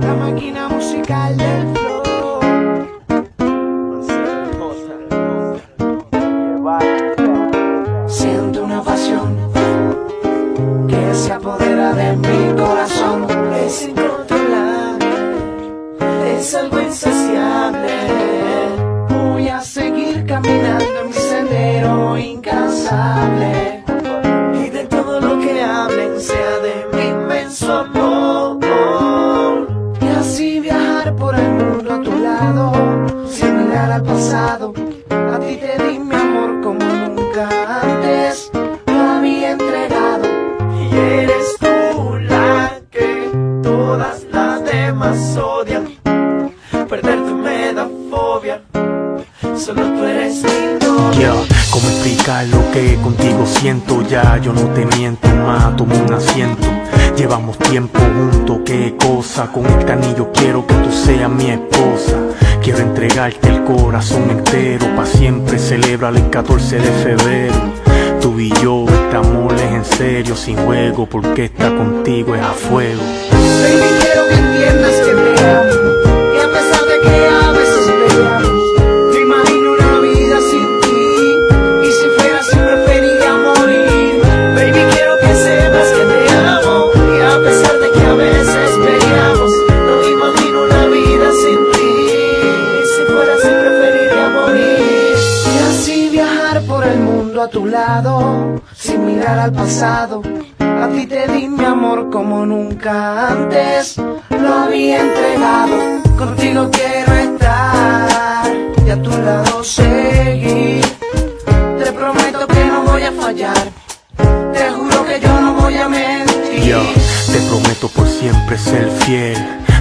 la máquina musical del flow. Siento una pasión que se apodera de mi corazón. Es incontrolable, es algo insaciable. Voy a seguir caminando en mi sendero incansable. Pasado. A ti te di mi amor como nunca antes lo había entregado. Y eres tú la que todas las demás odian. Perderte me da fobia. Solo tú eres novia. Yeah, ¿cómo explicar lo que contigo siento? Ya yo no te miento más, tomo un asiento. Llevamos tiempo juntos, qué cosa. Con este anillo quiero que tú seas mi esposa. Quiero entregarte el corazón entero, pa' siempre celebra el 14 de febrero. Tú y yo, este amor en serio, sin juego, porque estar contigo es a fuego. Baby, quiero que entiendas que te amo. Y a pesar de que a veces peleamos, el mundo a tu lado, sin mirar al pasado. A ti te di mi amor como nunca antes lo había entregado. Contigo quiero estar y a tu lado seguir. Te prometo que no voy a fallar. Te juro que yo no voy a mentir. Yo te prometo por siempre ser fiel.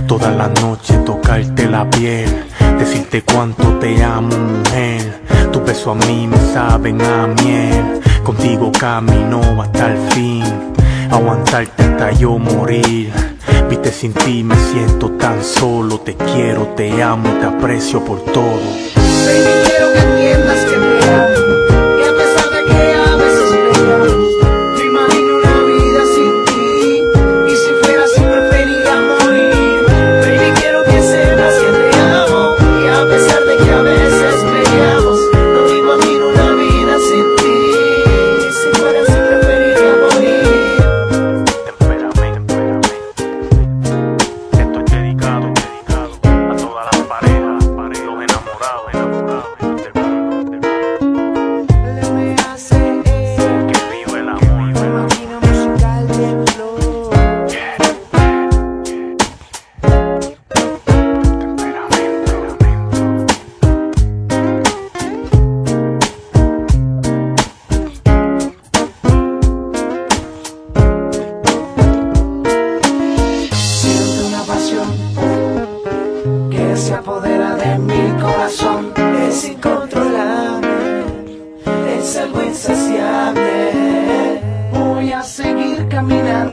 Toda la noche tocarte la piel. Decirte cuánto te amo, mujer. Tus besos a mí me saben a miel. Contigo camino hasta el fin. Aguantarte hasta yo morir. Viste sin ti me siento tan solo. Te quiero, te amo y te aprecio por todo.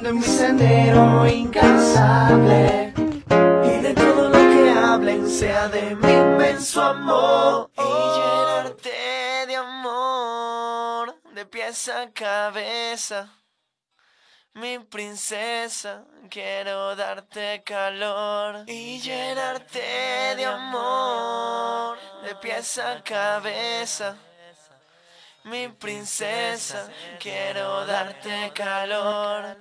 En mi sendero incansable. Y de todo lo que hablen sea de mi inmenso amor. Y llenarte de amor, de pies a cabeza. Mi princesa, quiero darte calor y llenarte de amor, de pies a cabeza. Mi princesa, quiero darte calor.